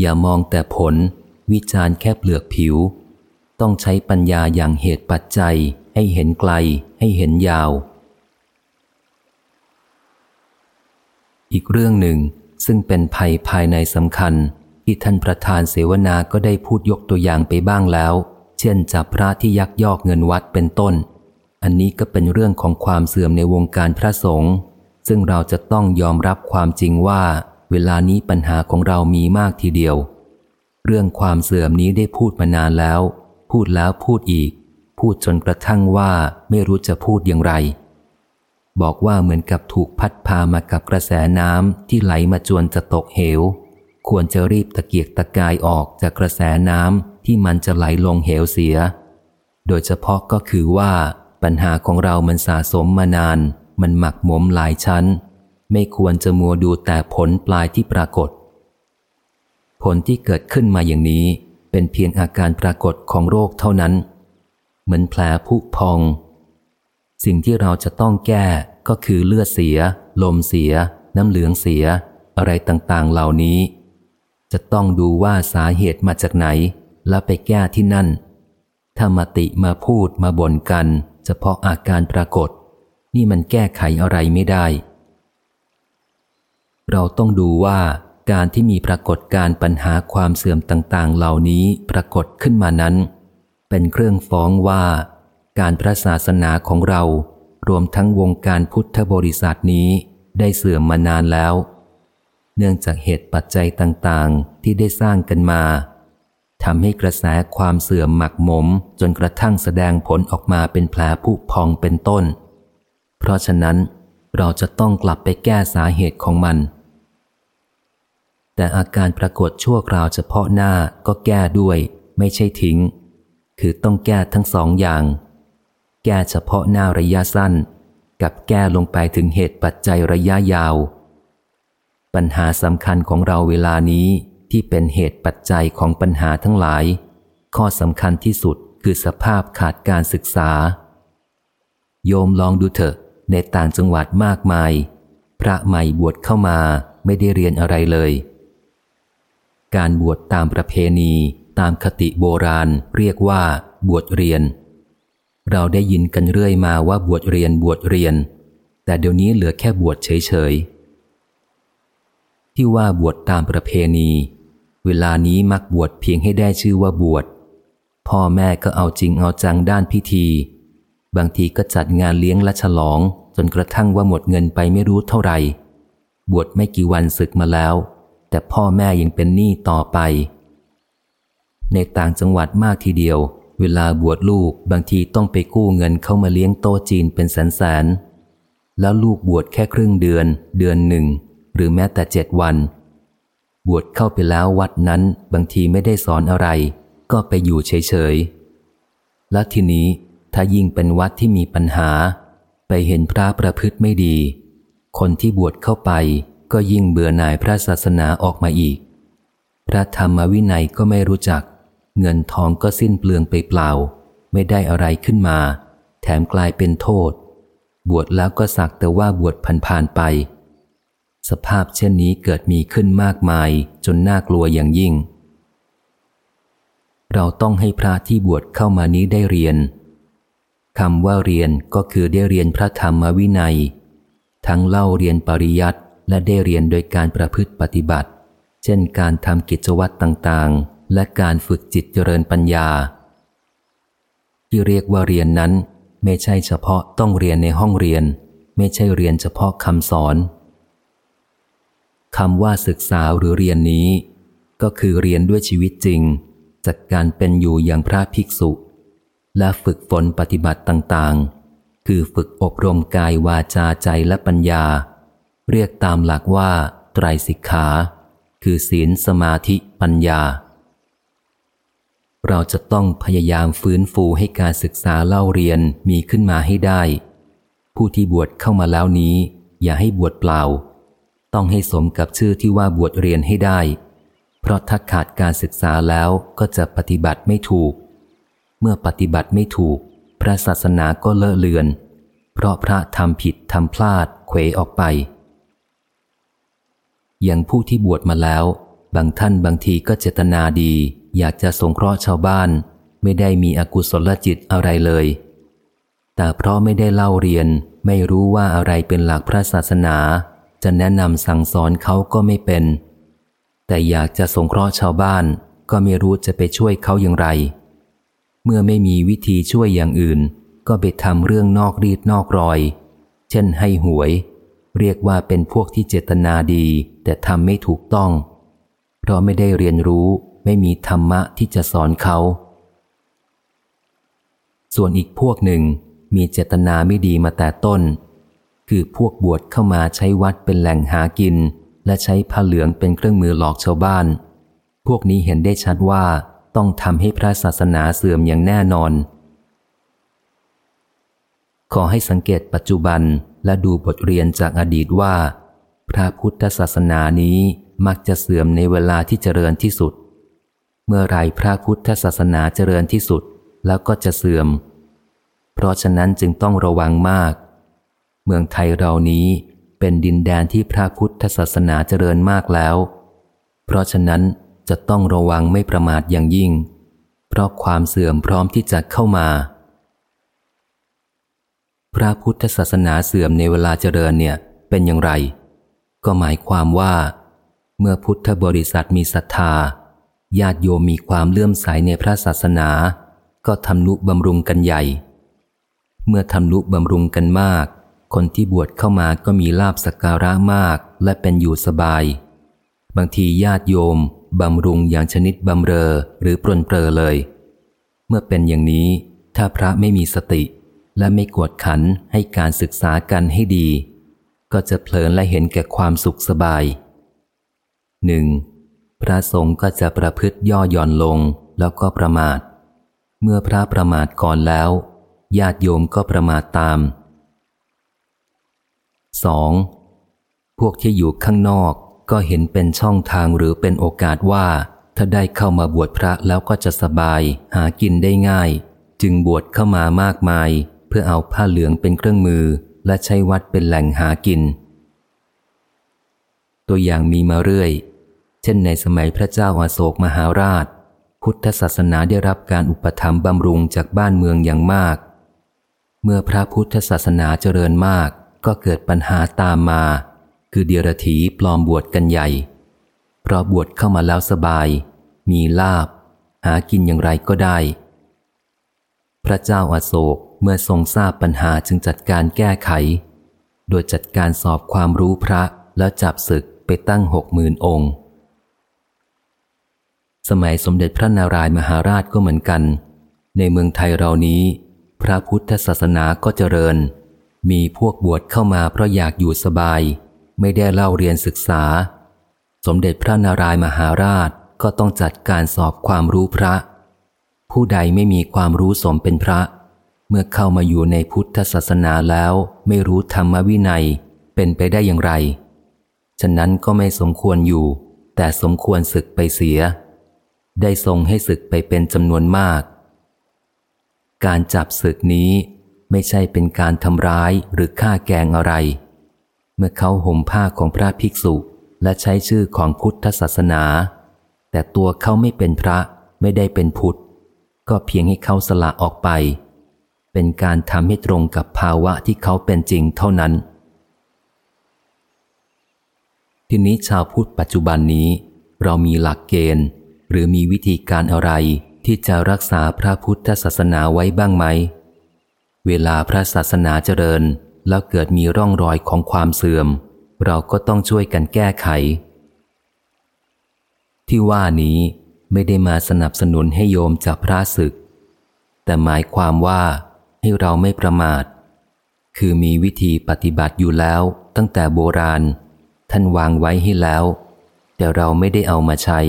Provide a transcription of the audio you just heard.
อย่ามองแต่ผล วิจารณ์แค่เปลือกผิว ต้องใช้ปัญญาอย่างเหตุปัจจัย ให้เห็นไกล ให้เห็นยาว อีกเรื่องหนึ่ง ซึ่งเป็นภัยภายในสำคัญ ที่ท่านประธานเสวนาก็ได้พูดยกตัวอย่างไปบ้างแล้ว เช่นจับพระที่ยักยอกเงินวัดเป็นต้น อันนี้ก็เป็นเรื่องของความเสื่อมในวงการพระสงฆ์ซึ่งเราจะต้องยอมรับความจริงว่า เวลานี้ปัญหาของเรามีมากทีเดียว เรื่องความเสื่อมนี้ได้พูดมานานแล้ว พูดแล้วพูดอีก พูดจนกระทั่งว่าไม่รู้จะพูดอย่างไร บอกว่าเหมือนกับถูกพัดพามากับกระแสน้ำที่ไหลมาจวนจะตกเหว ควรจะรีบตะเกียกตะกายออกจากกระแสน้ำที่มันจะไหลลงเหวเสีย โดยเฉพาะก็คือว่าปัญหาของเรามันสะสมมานาน มันหมักหมมหลายชั้น ไม่ควรจะมัวดูแต่ผลปลายที่ปรากฏ ผลที่เกิดขึ้นมาอย่างนี้ เป็นเพียงอาการปรากฏของโรคเท่านั้น เหมือนแผลผุพอง สิ่งที่เราจะต้องแก้ก็คือเลือดเสีย ลมเสีย น้ำเหลืองเสีย อะไรต่างๆ เหล่านี้ จะต้องดูว่าสาเหตุมาจากไหน แล้วไปแก้ที่นั่น ถ้ามาติมาพูดมาบ่นกัน เฉพาะอาการปรากฏ นี่มันแก้ไขอะไรไม่ได้ เราต้องดูว่าการที่มีปรากฏการปัญหาความเสื่อมต่างๆ เหล่านี้ปรากฏขึ้นมานั้น เป็นเครื่องฟ้องว่า การพระศาสนาของเรา รวมทั้งวงการพุทธบริษัทนี้ได้เสื่อมมานานแล้ว เนื่องจากเหตุปัจจัยต่างๆ ที่ได้สร้างกันมาทำให้กระแสความเสื่อมหมักหมม จนกระทั่งแสดงผลออกมาเป็นแผลผุพองเป็นต้น เพราะฉะนั้นเราจะต้องกลับไปแก้สาเหตุของมัน แต่อาการปรากฏชั่วคราวเฉพาะหน้าก็แก้ด้วย ไม่ใช่ทิ้ง คือต้องแก้ทั้งสองอย่าง แก้เฉพาะหน้าระยะสั้น กับแก้ลงไปถึงเหตุปัจจัยระยะยาว ปัญหาสำคัญของเราเวลานี้ที่เป็นเหตุปัจจัยของปัญหาทั้งหลาย ข้อสำคัญที่สุดคือสภาพขาดการศึกษา โยมลองดูเถอะ ในต่างจังหวัดมากมาย พระใหม่บวชเข้ามาไม่ได้เรียนอะไรเลย การบวชตามประเพณีตามคติโบราณ เรียกว่า บวชเรียน เราได้ยินกันเรื่อยมาว่าบวชเรียนบวชเรียน แต่เดี๋ยวนี้เหลือแค่บวชเฉยๆ ที่ว่าบวชตามประเพณี เวลานี้มักบวชเพียงให้ได้ชื่อว่าบวช พ่อแม่ก็เอาจริงเอาจังด้านพิธี บางทีก็จัดงานเลี้ยงและฉลอง จนกระทั่งว่าหมดเงินไปไม่รู้เท่าไหร่บวชไม่กี่วันศึกมาแล้ว แต่พ่อแม่ยังเป็นหนี้ต่อไป ในต่างจังหวัดมากทีเดียว เวลาบวชลูกบางทีต้องไปกู้เงินเข้ามาเลี้ยงโตจีนเป็นแสนแสนแล้วลูกบวชแค่ครึ่งเดือน เดือนหนึ่ง หรือแม้แต่เจ็ดวัน บวชเข้าไปแล้ววัดนั้นบางทีไม่ได้สอนอะไร ก็ไปอยู่เฉยๆและทีนี้ถ้ายิ่งเป็นวัดที่มีปัญหา ไปเห็นพระประพฤติไม่ดี คนที่บวชเข้าไป ก็ยิ่งเบื่อหน่ายพระศาสนาออกมาอีก พระธรรมวินัยก็ไม่รู้จัก เงินทองก็สิ้นเปลืองไปเปล่า ไม่ได้อะไรขึ้นมา แถมกลายเป็นโทษ บวชแล้วก็สักแต่ว่าบวชผ่านๆไป สภาพเช่นนี้เกิดมีขึ้นมากมายจนน่ากลัวอย่างยิ่ง เราต้องให้พระที่บวชเข้ามานี้ได้เรียนคำว่าเรียนก็คือได้เรียนพระธรรมวินัย ทั้งเล่าเรียนปริยัติ และได้เรียนโดยการประพฤติปฏิบัติ เช่นการทำกิจวัตรต่างๆ และการฝึกจิตเจริญปัญญา ที่เรียกว่าเรียนนั้น ไม่ใช่เฉพาะต้องเรียนในห้องเรียน ไม่ใช่เรียนเฉพาะคำสอนคำว่าศึกษาหรือเรียนนี้ ก็คือเรียนด้วยชีวิตจริง จากการเป็นอยู่อย่างพระภิกษุ และฝึกฝนปฏิบัติต่างๆ คือฝึกอบรมกายวาจาใจและปัญญา เรียกตามหลักว่า ไตรสิกขา คือศีลสมาธิปัญญา เราจะต้องพยายามฟื้นฟูให้การศึกษาเล่าเรียนมีขึ้นมาให้ได้ ผู้ที่บวชเข้ามาแล้วนี้ อย่าให้บวชเปล่า ต้องให้สมกับชื่อที่ว่าบวชเรียนให้ได้ เพราะถ้าขาดการศึกษาแล้วก็จะปฏิบัติไม่ถูก เมื่อปฏิบัติไม่ถูก พระศาสนาก็เลอะเลือน เพราะพระทำผิดทำพลาดเขวออกไป อย่างผู้ที่บวชมาแล้ว บางท่านบางทีก็เจตนาดี อยากจะสงเคราะห์ชาวบ้าน ไม่ได้มีอกุศลจิตอะไรเลย แต่เพราะไม่ได้เล่าเรียน ไม่รู้ว่าอะไรเป็นหลักพระศาสนา จะแนะนำสั่งสอนเขาก็ไม่เป็น แต่อยากจะสงเคราะห์ชาวบ้าน ก็ไม่รู้จะไปช่วยเขาอย่างไร เมื่อไม่มีวิธีช่วยอย่างอื่น ก็ไปทำเรื่องนอกรีดนอกรอย เช่นให้หวย เรียกว่าเป็นพวกที่เจตนาดี แต่ทำไม่ถูกต้อง เพราะไม่ได้เรียนรู้ไม่มีธรรมะที่จะสอนเขา ส่วนอีกพวกหนึ่งมีเจตนาไม่ดีมาแต่ต้น คือพวกบวชเข้ามาใช้วัดเป็นแหล่งหากิน และใช้ผ้าเหลืองเป็นเครื่องมือหลอกชาวบ้าน พวกนี้เห็นได้ชัดว่าต้องทำให้พระศาสนาเสื่อมอย่างแน่นอน ขอให้สังเกตปัจจุบันและดูบทเรียนจากอดีตว่า พระพุทธศาสนานี้มักจะเสื่อมในเวลาที่เจริญที่สุด เมื่อไรพระพุทธศาสนาเจริญที่สุดแล้วก็จะเสื่อม เพราะฉะนั้นจึงต้องระวังมาก เมืองไทยเรานี้เป็นดินแดนที่พระพุทธศาสนาเจริญมากแล้ว เพราะฉะนั้นจะต้องระวังไม่ประมาทอย่างยิ่ง เพราะความเสื่อมพร้อมที่จะเข้ามา พระพุทธศาสนาเสื่อมในเวลาเจริญเนี่ยเป็นอย่างไร ก็หมายความว่า เมื่อพุทธบริษัทมีศรัทธาญาติโยมมีความเลื่อมใสในพระศาสนา ก็ทำนุบำรุงกันใหญ่ เมื่อทำนุบำรุงกันมาก คนที่บวชเข้ามาก็มีลาบสักการะมากและเป็นอยู่สบาย บางทีญาติโยมบำรุงอย่างชนิดบำเรอหรือปรนเปรอเลย เมื่อเป็นอย่างนี้ ถ้าพระไม่มีสติ และไม่กวดขันให้การศึกษากันให้ดี ก็จะเพลินและเห็นแก่ความสุขสบายหนึ่งพระสงฆ์ก็จะประพฤติย่อหย่อนลงแล้วก็ประมาท เมื่อพระประมาทก่อนแล้ว ญาติโยมก็ประมาทตาม 2. พวกที่อยู่ข้างนอกก็เห็นเป็นช่องทางหรือเป็นโอกาสว่า ถ้าได้เข้ามาบวชพระแล้วก็จะสบาย หากินได้ง่าย จึงบวชเข้ามามากมาย เพื่อเอาผ้าเหลืองเป็นเครื่องมือและใช้วัดเป็นแหล่งหากิน ตัวอย่างมีมาเรื่อย เช่นในสมัยพระเจ้าอาโศกมหาราช พุทธศาสนาได้รับการอุปถัมภ์บำรุงจากบ้านเมืองอย่างมาก เมื่อพระพุทธศาสนาเจริญมากก็เกิดปัญหาตามมา คือเดียรถีปลอมบวชกันใหญ่ เพราะบวชเข้ามาแล้วสบาย มีลาบ หากินอย่างไรก็ได้ พระเจ้าอาโศก เมื่อทรงทราบปัญหาจึงจัดการแก้ไข โดยจัดการสอบความรู้พระแล้วจับศึกไปตั้งหกหมื่นองค์ สมัยสมเด็จพระนารายมหาราชก็เหมือนกัน ในเมืองไทยเรานี้ พระพุทธศาสนาก็เจริญ มีพวกบวชเข้ามาเพราะอยากอยู่สบาย ไม่ได้เล่าเรียนศึกษา สมเด็จพระนารายมหาราชก็ต้องจัดการสอบความรู้พระ ผู้ใดไม่มีความรู้สมเป็นพระ เมื่อเข้ามาอยู่ในพุทธศาสนาแล้วไม่รู้ธรรมวินัยเป็นไปได้อย่างไร ฉะนั้นก็ไม่สมควรอยู่ แต่สมควรศึกไปเสีย ได้ทรงให้ศึกไปเป็นจำนวนมาก การจับศึกนี้ไม่ใช่เป็นการทำร้ายหรือฆ่าแกงอะไร เมื่อเขาห่มผ้าของพระภิกษุและใช้ชื่อของพุทธศาสนา แต่ตัวเขาไม่เป็นพระไม่ได้เป็นพุทธ ก็เพียงให้เขาสละออกไป เป็นการทำให้ตรงกับภาวะที่เขาเป็นจริงเท่านั้น ทีนี้ชาวพุทธปัจจุบันนี้ เรามีหลักเกณฑ์ หรือมีวิธีการอะไรที่จะรักษาพระพุทธศาสนาไว้บ้างไหม เวลาพระศาสนาเจริญแล้วเกิดมีร่องรอยของความเสื่อม เราก็ต้องช่วยกันแก้ไข ที่ว่านี้ไม่ได้มาสนับสนุนให้โยมจากพระศึก แต่หมายความว่า ให้เราไม่ประมาท คือมีวิธีปฏิบัติอยู่แล้วตั้งแต่โบราณ ท่านวางไว้ให้แล้ว แต่เราไม่ได้เอามาใช้